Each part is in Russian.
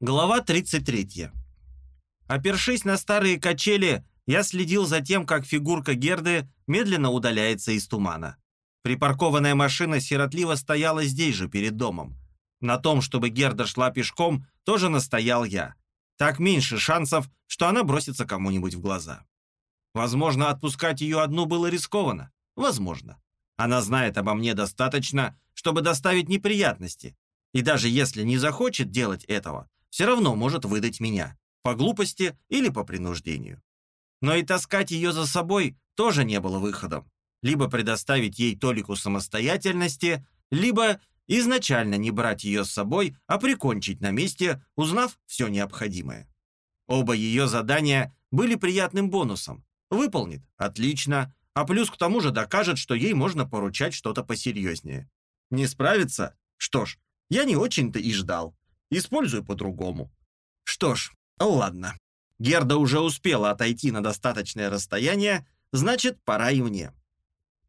Глава 33. Опершись на старые качели, я следил за тем, как фигурка Герды медленно удаляется из тумана. Припаркованная машина сиротливо стояла здесь же, перед домом. На том, чтобы Герда шла пешком, тоже настоял я. Так меньше шансов, что она бросится кому-нибудь в глаза. Возможно, отпускать ее одну было рискованно. Возможно. Она знает обо мне достаточно, чтобы доставить неприятности. И даже если не захочет делать этого, все равно может выдать меня. По глупости или по принуждению. Но и таскать ее за собой тоже не было выходом. Либо предоставить ей толику самостоятельности, либо изначально не брать ее с собой, а прикончить на месте, узнав все необходимое. Оба ее задания были приятным бонусом. Выполнит – отлично, а плюс к тому же докажет, что ей можно поручать что-то посерьезнее. Не справится? Что ж, я не очень-то и ждал. Использую по-другому. Что ж, ладно. Герда уже успела отойти на достаточное расстояние, значит, пора и мне.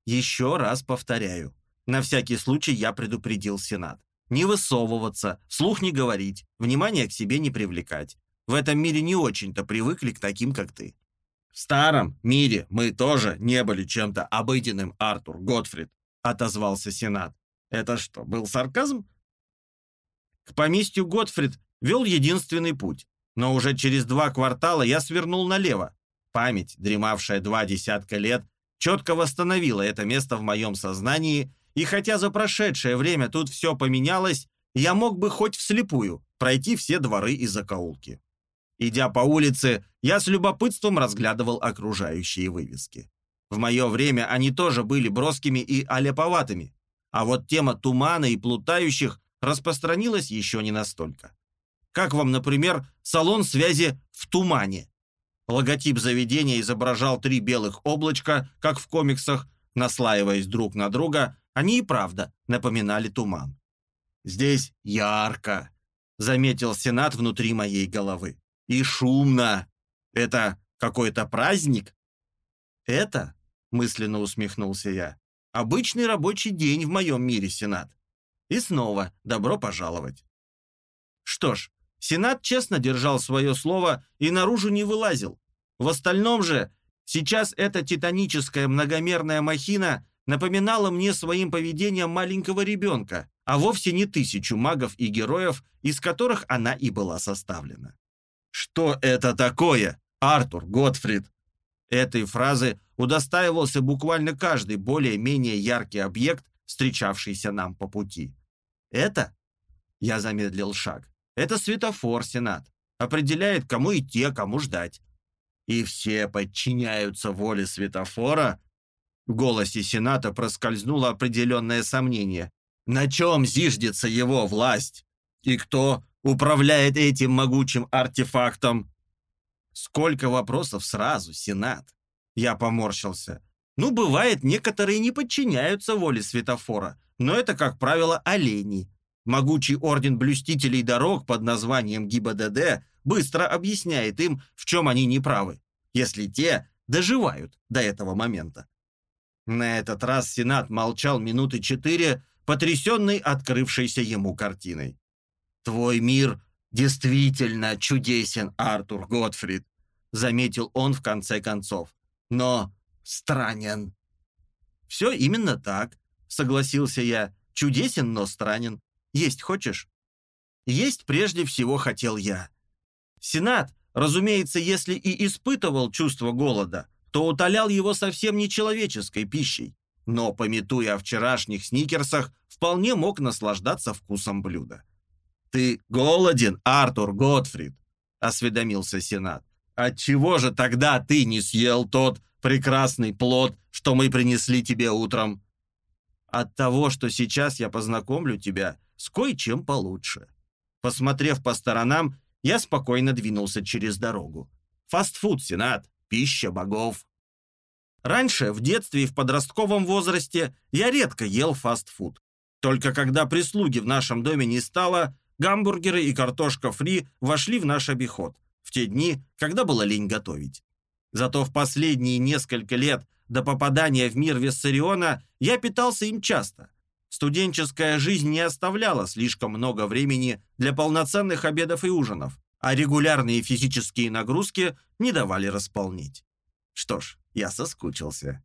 Еще раз повторяю. На всякий случай я предупредил Сенат. Не высовываться, вслух не говорить, внимание к себе не привлекать. В этом мире не очень-то привыкли к таким, как ты. В старом мире мы тоже не были чем-то обыденным, Артур Готфрид, отозвался Сенат. Это что, был сарказм? К поместью Готфрид вел единственный путь, но уже через два квартала я свернул налево. Память, дремавшая два десятка лет, четко восстановила это место в моем сознании, и хотя за прошедшее время тут все поменялось, я мог бы хоть вслепую пройти все дворы и закоулки. Идя по улице, я с любопытством разглядывал окружающие вывески. В мое время они тоже были броскими и аляповатыми, а вот тема тумана и плутающих распространилась еще не настолько. Как вам, например, салон связи в тумане? Логотип заведения изображал три белых облачка, как в комиксах, наслаиваясь друг на друга, они и правда напоминали туман. «Здесь ярко», — заметил Сенат внутри моей головы. «И шумно. Это какой-то праздник?» «Это», — мысленно усмехнулся я, — «обычный рабочий день в моем мире, Сенат. И снова добро пожаловать. Что ж, Сенат честно держал свое слово и наружу не вылазил. В остальном же, сейчас эта титаническая многомерная махина напоминала мне своим поведением маленького ребенка, а вовсе не тысячу магов и героев, из которых она и была составлена. «Что это такое, Артур Готфрид?» Этой фразы удостаивался буквально каждый более-менее яркий объект, встречавшийся нам по пути. Это, я замедлил шаг, это светофор, Сенат. Определяет, кому идти, а кому ждать. И все подчиняются воле светофора? В голосе Сената проскользнуло определенное сомнение. На чем зиждется его власть? И кто управляет этим могучим артефактом? Сколько вопросов сразу, Сенат? Я поморщился. Ну, бывает, некоторые не подчиняются воле светофора, но это, как правило, олени. Могучий орден блюстителей дорог под названием ГИБДД быстро объясняет им, в чем они неправы, если те доживают до этого момента. На этот раз Сенат молчал минуты четыре, потрясенный открывшейся ему картиной. «Твой мир действительно чудесен, Артур Готфрид», заметил он в конце концов. «Но странен». «Все именно так», — согласился я. «Чудесен, но странен. Есть хочешь?» «Есть прежде всего хотел я». Сенат, разумеется, если и испытывал чувство голода, то утолял его совсем не человеческой пищей, но, пометуя о вчерашних сникерсах, вполне мог наслаждаться вкусом блюда. «Ты голоден, Артур Готфрид?» — осведомился Сенат. «Отчего же тогда ты не съел тот прекрасный плод, что мы принесли тебе утром. От того, что сейчас я познакомлю тебя с кое-чем получше. Посмотрев по сторонам, я спокойно двинулся через дорогу. Фастфуд, Сенат, пища богов. Раньше, в детстве и в подростковом возрасте, я редко ел фастфуд. Только когда прислуги в нашем доме не стало, гамбургеры и картошка фри вошли в наш обиход, в те дни, когда было лень готовить. Зато в последние несколько лет до попадания в мир Виссариона я питался им часто. студенческая жизнь не оставляла слишком много времени для полноценных обедов и ужинов, а регулярные физические нагрузки не давали располнить. Что ж, я соскучился.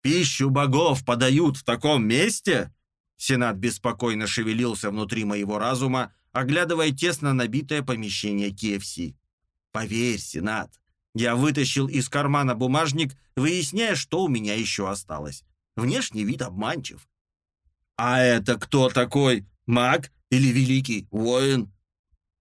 «Пищу богов подают в таком месте?» Сенат беспокойно шевелился внутри моего разума, оглядывая тесно набитое помещение KFC. «Поверь, Сенат, я вытащил из кармана бумажник, выясняя, что у меня еще осталось. Внешний вид обманчив. «А это кто такой? Маг или великий воин?»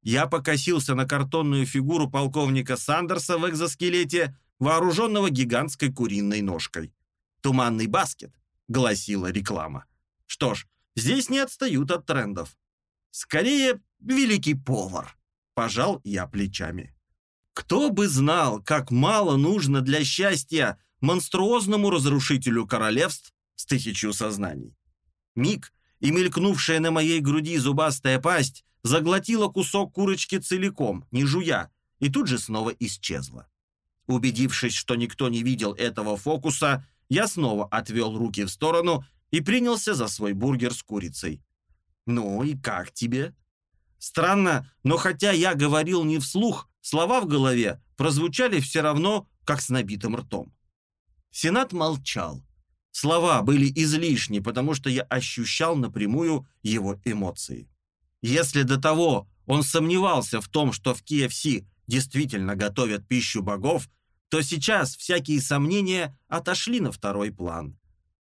Я покосился на картонную фигуру полковника Сандерса в экзоскелете, вооруженного гигантской куриной ножкой. «Туманный баскет», — гласила реклама. Что ж, здесь не отстают от трендов. Скорее, великий повар. Пожал я плечами. Кто бы знал, как мало нужно для счастья монструозному разрушителю королевств с тысячу сознаний. Миг, и мелькнувшая на моей груди зубастая пасть заглотила кусок курочки целиком, не жуя, и тут же снова исчезла. Убедившись, что никто не видел этого фокуса, я снова отвел руки в сторону и принялся за свой бургер с курицей. «Ну и как тебе?» Странно, но хотя я говорил не вслух, слова в голове прозвучали все равно, как с набитым ртом. Сенат молчал. Слова были излишни, потому что я ощущал напрямую его эмоции. Если до того он сомневался в том, что в KFC действительно готовят пищу богов, то сейчас всякие сомнения отошли на второй план.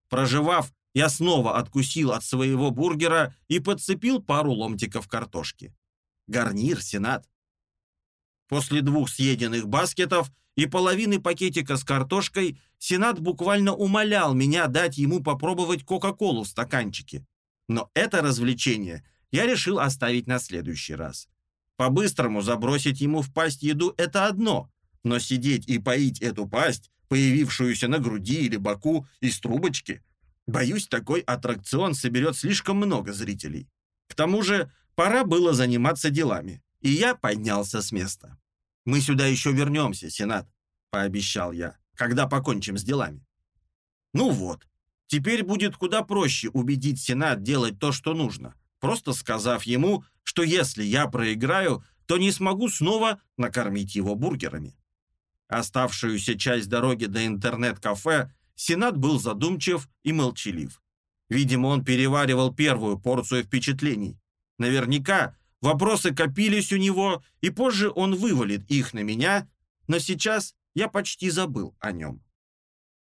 Проживав я снова откусил от своего бургера и подцепил пару ломтиков картошки. Гарнир, Сенат. После двух съеденных баскетов и половины пакетика с картошкой Сенат буквально умолял меня дать ему попробовать Кока-Колу в стаканчике. Но это развлечение я решил оставить на следующий раз. По-быстрому забросить ему в пасть еду – это одно, но сидеть и поить эту пасть, появившуюся на груди или боку из трубочки – Боюсь, такой аттракцион соберет слишком много зрителей. К тому же, пора было заниматься делами, и я поднялся с места. «Мы сюда еще вернемся, Сенат», — пообещал я, «когда покончим с делами». Ну вот, теперь будет куда проще убедить Сенат делать то, что нужно, просто сказав ему, что если я проиграю, то не смогу снова накормить его бургерами. Оставшуюся часть дороги до интернет-кафе Сенат был задумчив и молчалив. Видимо, он переваривал первую порцию впечатлений. Наверняка вопросы копились у него, и позже он вывалит их на меня, но сейчас я почти забыл о нем.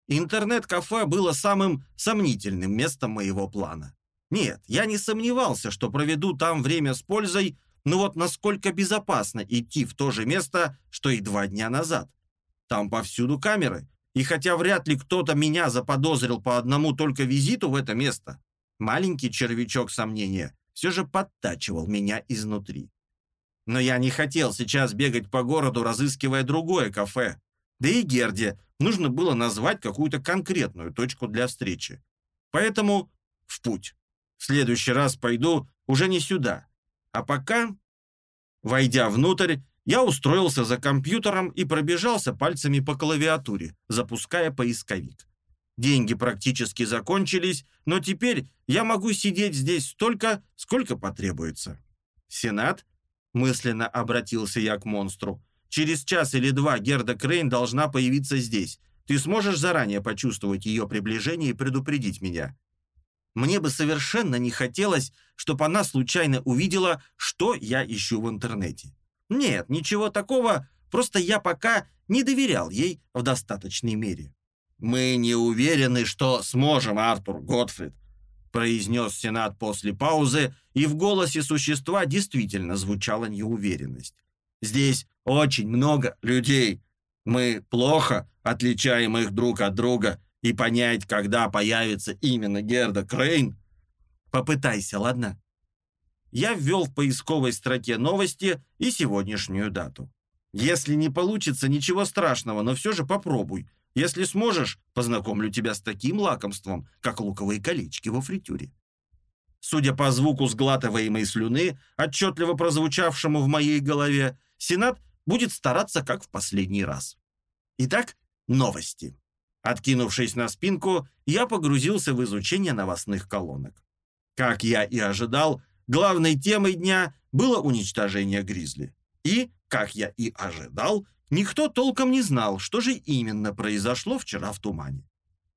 Интернет-кафе было самым сомнительным местом моего плана. Нет, я не сомневался, что проведу там время с пользой, но вот насколько безопасно идти в то же место, что и два дня назад. Там повсюду камеры, и хотя вряд ли кто-то меня заподозрил по одному только визиту в это место, маленький червячок сомнения все же подтачивал меня изнутри. Но я не хотел сейчас бегать по городу, разыскивая другое кафе. Да и Герде нужно было назвать какую-то конкретную точку для встречи. Поэтому в путь. В следующий раз пойду уже не сюда. А пока, войдя внутрь, я устроился за компьютером и пробежался пальцами по клавиатуре, запуская поисковик. Деньги практически закончились, но теперь я могу сидеть здесь столько, сколько потребуется. Сенат? Мысленно обратился я к монстру. Через час или два Герда Крейн должна появиться здесь. Ты сможешь заранее почувствовать ее приближение и предупредить меня. Мне бы совершенно не хотелось, чтобы она случайно увидела, что я ищу в интернете. Нет, ничего такого, просто я пока не доверял ей в достаточной мере. «Мы не уверены, что сможем, Артур Готфрид», произнес Сенат после паузы, и в голосе существа действительно звучала неуверенность. «Здесь очень много людей. Мы плохо отличаем их друг от друга, и понять, когда появится именно Герда Крейн... Попытайся, ладно? я ввел в поисковой строке новости и сегодняшнюю дату. Если не получится, ничего страшного, но все же попробуй. Если сможешь, познакомлю тебя с таким лакомством, как луковые колечки во фритюре. Судя по звуку сглатываемой слюны, отчетливо прозвучавшему в моей голове, Сенат будет стараться как в последний раз. Итак, новости. Откинувшись на спинку, я погрузился в изучение новостных колонок. Как я и ожидал, главной темой дня было уничтожение гризли. И, как я и ожидал, никто толком не знал, что же именно произошло вчера в тумане.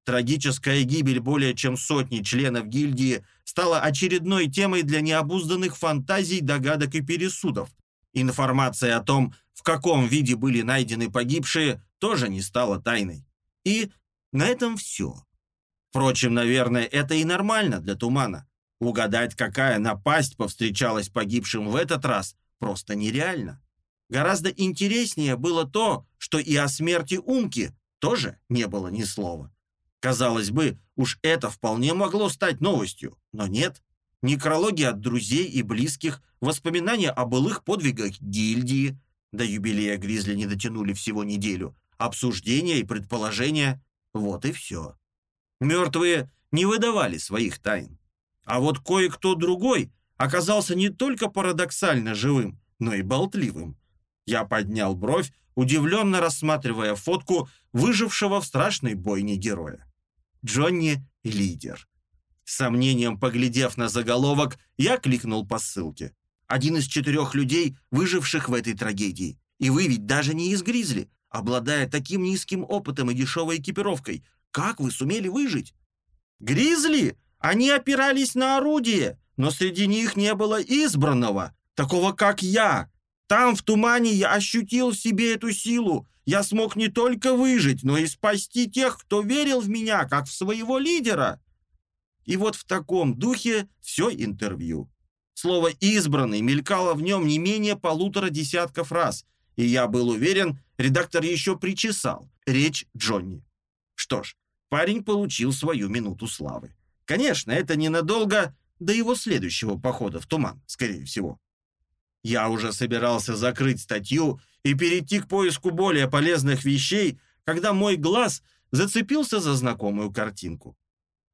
Трагическая гибель более чем сотни членов гильдии стала очередной темой для необузданных фантазий, догадок и пересудов. Информация о том, в каком виде были найдены погибшие, тоже не стала тайной. И на этом все. Впрочем, наверное, это и нормально для тумана. Угадать, какая напасть повстречалась погибшим в этот раз, просто нереально. Гораздо интереснее было то, что и о смерти Умки тоже не было ни слова. Казалось бы, уж это вполне могло стать новостью, но нет. Некрологи от друзей и близких, воспоминания о былых подвигах гильдии, до юбилея Гризли не дотянули всего неделю, обсуждения и предположения, вот и все. Мертвые не выдавали своих тайн. А вот кое-кто другой оказался не только парадоксально живым, но и болтливым. Я поднял бровь, удивленно рассматривая фотку выжившего в страшной бойне героя. Джонни – лидер. Сомнением поглядев на заголовок, я кликнул по ссылке. Один из четырех людей, выживших в этой трагедии. И вы ведь даже не из Гризли, обладая таким низким опытом и дешевой экипировкой. Как вы сумели выжить? Гризли? Они опирались на орудие, но среди них не было избранного, такого как я. Там, в тумане, я ощутил в себе эту силу, я смог не только выжить, но и спасти тех, кто верил в меня, как в своего лидера. И вот в таком духе все интервью. Слово «избранный» мелькало в нем не менее полутора десятков раз, и я был уверен, редактор еще причесал. Речь Джонни. Что ж, парень получил свою минуту славы. Конечно, это ненадолго до его следующего похода в туман, скорее всего. Я уже собирался закрыть статью и перейти к поиску более полезных вещей, когда мой глаз зацепился за знакомую картинку.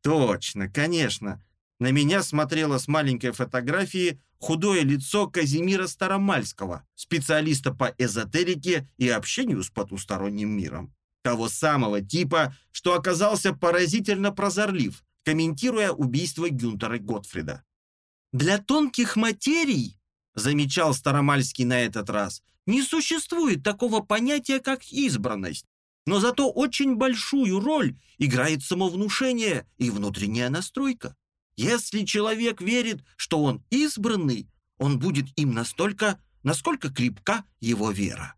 Точно, конечно. На меня смотрело с маленькой фотографии худое лицо Казимира Старомальского, специалиста по эзотерике и общению с потусторонним миром. Того самого типа, что оказался поразительно прозорлив, комментируя убийство Гюнтера Готфрида. Для тонких материй замечал Старомальский на этот раз, не существует такого понятия, как избранность. Но зато очень большую роль играет самовнушение и внутренняя настройка. Если человек верит, что он избранный, он будет им настолько, насколько крепка его вера.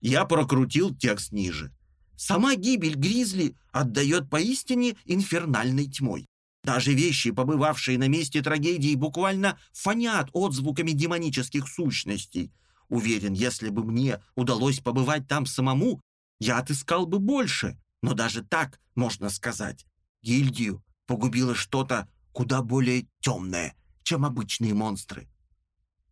Я прокрутил текст ниже. Сама гибель Гризли отдает поистине инфернальной тьмой. Даже вещи, побывавшие на месте трагедии, буквально фонят отзвуками демонических сущностей. Уверен, если бы мне удалось побывать там самому, я отыскал бы больше. Но даже так, можно сказать, гильдию погубило что-то куда более темное, чем обычные монстры.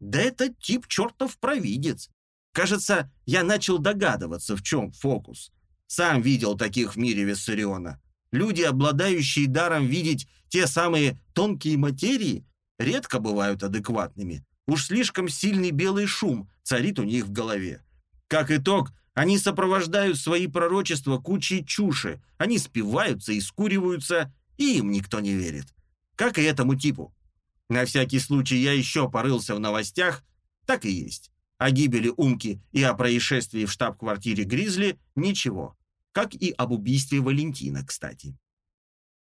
Да это тип чертов провидец. Кажется, я начал догадываться, в чем фокус. Сам видел таких в мире Виссариона. Люди, обладающие даром видеть те самые тонкие материи, редко бывают адекватными. Уж слишком сильный белый шум царит у них в голове. Как итог, они сопровождают свои пророчества кучей чуши. Они спиваются и скуриваются, и им никто не верит. Как и этому типу. На всякий случай я еще порылся в новостях. Так и есть. О гибели Умки и о происшествии в штаб-квартире Гризли ничего как и об убийстве Валентина, кстати.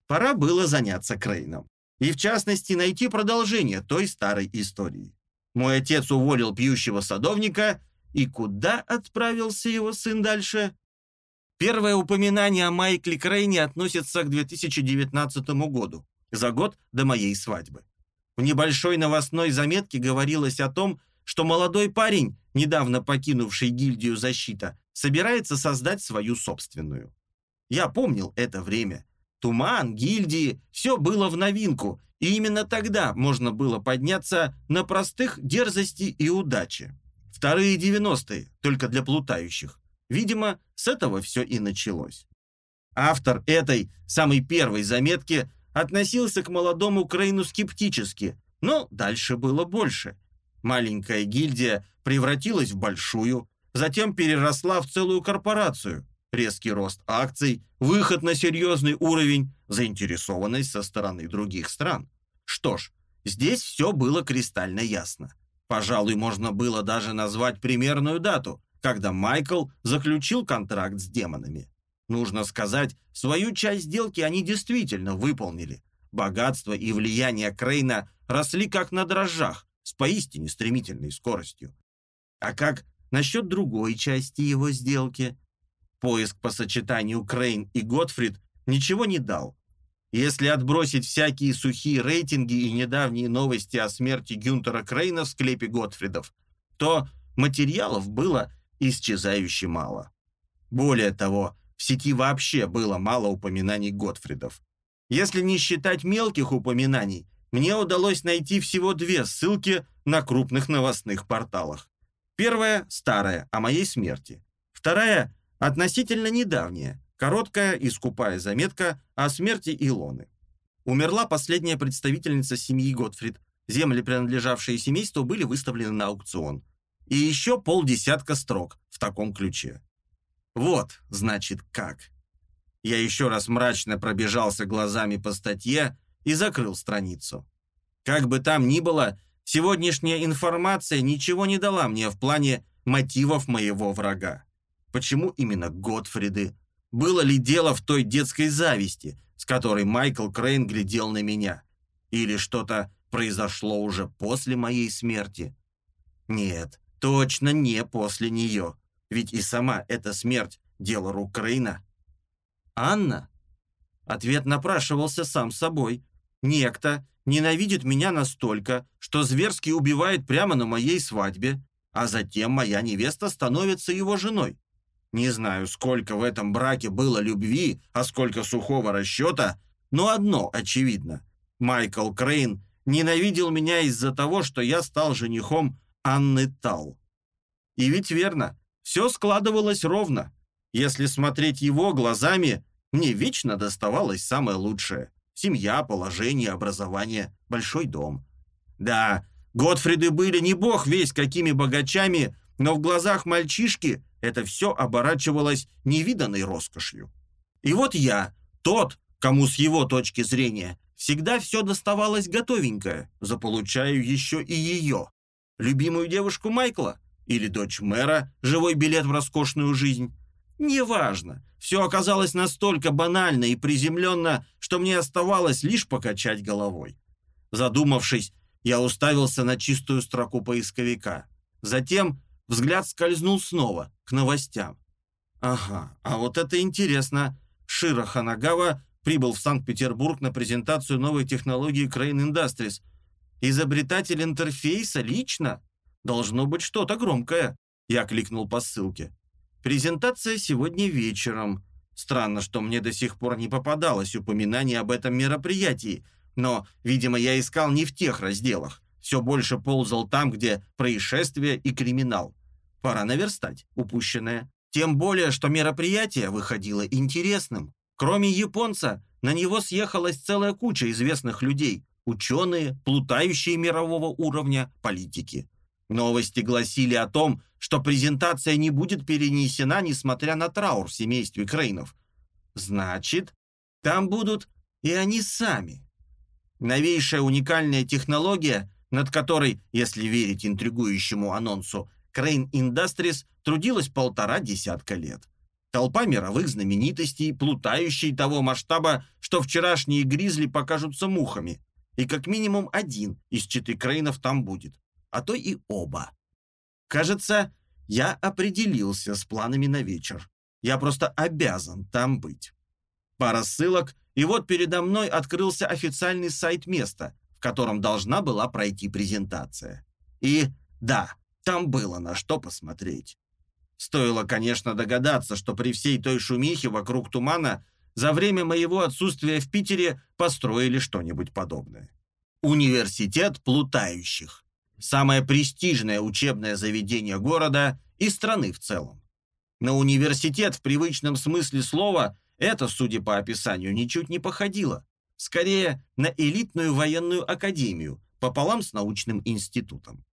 Пора было заняться Крейном. И в частности найти продолжение той старой истории. Мой отец уволил пьющего садовника, и куда отправился его сын дальше? Первое упоминание о Майкле Крейне относится к 2019 году, за год до моей свадьбы. В небольшой новостной заметке говорилось о том, что молодой парень, недавно покинувший гильдию «Защита», собирается создать свою собственную. Я помнил это время. Туман, гильдии, все было в новинку, и именно тогда можно было подняться на простых дерзости и удачи. Вторые 90-е, только для плутающих. Видимо, с этого все и началось. Автор этой, самой первой заметки, относился к молодому Крейну скептически, но дальше было больше. Маленькая гильдия превратилась в большую, затем переросла в целую корпорацию. Резкий рост акций, выход на серьезный уровень, заинтересованность со стороны других стран. Что ж, здесь все было кристально ясно. Пожалуй, можно было даже назвать примерную дату, когда Майкл заключил контракт с демонами. Нужно сказать, свою часть сделки они действительно выполнили. Богатство и влияние Крейна росли как на дрожжах, с поистине стремительной скоростью. А как насчет другой части его сделки? Поиск по сочетанию Крейн и Готфрид ничего не дал. Если отбросить всякие сухие рейтинги и недавние новости о смерти Гюнтера Крейна в склепе Готфридов, то материалов было исчезающе мало. Более того, в сети вообще было мало упоминаний Готфридов. Если не считать мелких упоминаний, мне удалось найти всего две ссылки на крупных новостных порталах. Первая – старая, о моей смерти. Вторая – относительно недавняя, короткая и скупая заметка о смерти Илоны. Умерла последняя представительница семьи Готфрид. Земли, принадлежавшие семейству, были выставлены на аукцион. И еще полдесятка строк в таком ключе. Вот, значит, как. Я еще раз мрачно пробежался глазами по статье и закрыл страницу. Как бы там ни было, сегодняшняя информация ничего не дала мне в плане мотивов моего врага. Почему именно Готфриды? Было ли дело в той детской зависти, с которой Майкл Крейн глядел на меня? Или что-то произошло уже после моей смерти? Нет, точно не после нее. Ведь и сама эта смерть – дело рук Крейна. Анна? Ответ напрашивался сам собой. Некто ненавидит меня настолько, что зверски убивает прямо на моей свадьбе, а затем моя невеста становится его женой. Не знаю, сколько в этом браке было любви, а сколько сухого расчета, но одно очевидно. Майкл Крейн ненавидел меня из-за того, что я стал женихом Анны Тал. И ведь верно, все складывалось ровно. Если смотреть его глазами, мне вечно доставалось самое лучшее. Семья, положение, образование, большой дом. Да, Готфриды были не бог весь какими богачами, но в глазах мальчишки это все оборачивалось невиданной роскошью. И вот я, тот, кому с его точки зрения всегда все доставалось готовенькое, заполучаю еще и ее. Любимую девушку Майкла или дочь мэра, живой билет в роскошную жизнь. Неважно, все оказалось настолько банально и приземленно, что мне оставалось лишь покачать головой. Задумавшись, я уставился на чистую строку поисковика. Затем взгляд скользнул снова, к новостям. Ага, а вот это интересно. Широ Ханагава прибыл в Санкт-Петербург на презентацию новой технологии Crane Industries. Изобретатель интерфейса лично? Должно быть что-то громкое. Я кликнул по ссылке. Презентация сегодня вечером. Странно, что мне до сих пор не попадалось упоминание об этом мероприятии, но, видимо, я искал не в тех разделах. Все больше ползал там, где происшествие и криминал. Пора наверстать упущенное. Тем более, что мероприятие выходило интересным. Кроме японца, на него съехалась целая куча известных людей, ученые, плутающие мирового уровня, политики. Новости гласили о том, что презентация не будет перенесена, несмотря на траур в семействе Крейнов. Значит, там будут и они сами. Новейшая уникальная технология, над которой, если верить интригующему анонсу, Crane Industries трудилась полтора десятка лет. Толпа мировых знаменитостей, плутающей того масштаба, что вчерашние гризли покажутся мухами. И как минимум один из четы Крейнов там будет а то и оба. Кажется, я определился с планами на вечер. Я просто обязан там быть. Пара ссылок, и вот передо мной открылся официальный сайт места, в котором должна была пройти презентация. И да, там было на что посмотреть. Стоило, конечно, догадаться, что при всей той шумихе вокруг тумана за время моего отсутствия в Питере построили что-нибудь подобное. Университет плутающих самое престижное учебное заведение города и страны в целом. На университет в привычном смысле слова это, судя по описанию, ничуть не походило. Скорее, на элитную военную академию, пополам с научным институтом.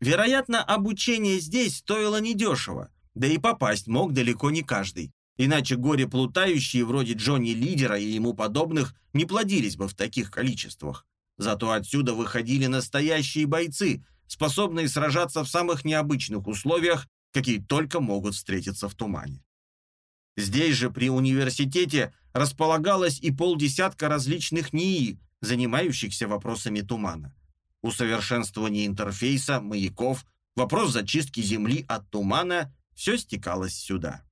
Вероятно, обучение здесь стоило недешево, да и попасть мог далеко не каждый. Иначе горе плутающие вроде Джонни Лидера и ему подобных не плодились бы в таких количествах. Зато отсюда выходили настоящие бойцы, способные сражаться в самых необычных условиях, какие только могут встретиться в тумане. Здесь же при университете располагалось и полдесятка различных НИИ, занимающихся вопросами тумана. Усовершенствование интерфейса, маяков, вопрос зачистки Земли от тумана – все стекалось сюда.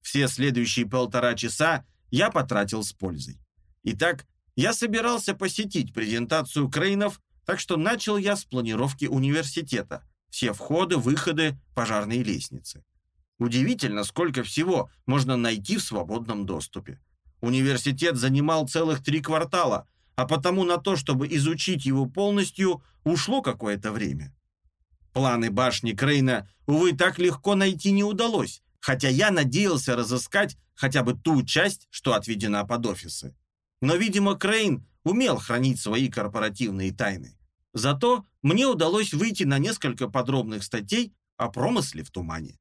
Все следующие полтора часа я потратил с пользой. Итак, я собирался посетить презентацию Крейнов, так что начал я с планировки университета. Все входы, выходы, пожарные лестницы. Удивительно, сколько всего можно найти в свободном доступе. Университет занимал целых три квартала, а потому на то, чтобы изучить его полностью, ушло какое-то время. Планы башни Крейна, увы, так легко найти не удалось, хотя я надеялся разыскать хотя бы ту часть, что отведена под офисы. Но, видимо, Крейн умел хранить свои корпоративные тайны. Зато мне удалось выйти на несколько подробных статей о промысле в тумане.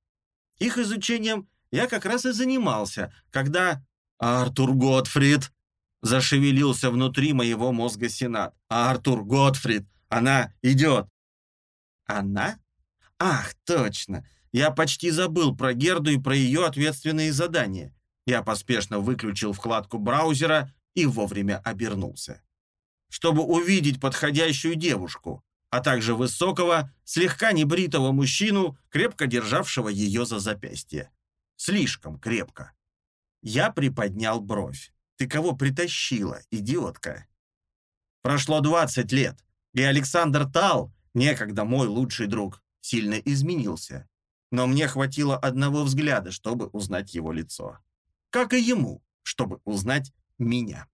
Их изучением я как раз и занимался, когда Артур Готфрид зашевелился внутри моего мозга Сенат. Артур Готфрид, она идет. Она? Ах, точно. Я почти забыл про Герду и про ее ответственные задания. Я поспешно выключил вкладку браузера и вовремя обернулся. Чтобы увидеть подходящую девушку, а также высокого, слегка небритого мужчину, крепко державшего ее за запястье. Слишком крепко. Я приподнял бровь. «Ты кого притащила, идиотка?» Прошло 20 лет, и Александр Тал, некогда мой лучший друг, сильно изменился. Но мне хватило одного взгляда, чтобы узнать его лицо. Как и ему, чтобы узнать меня.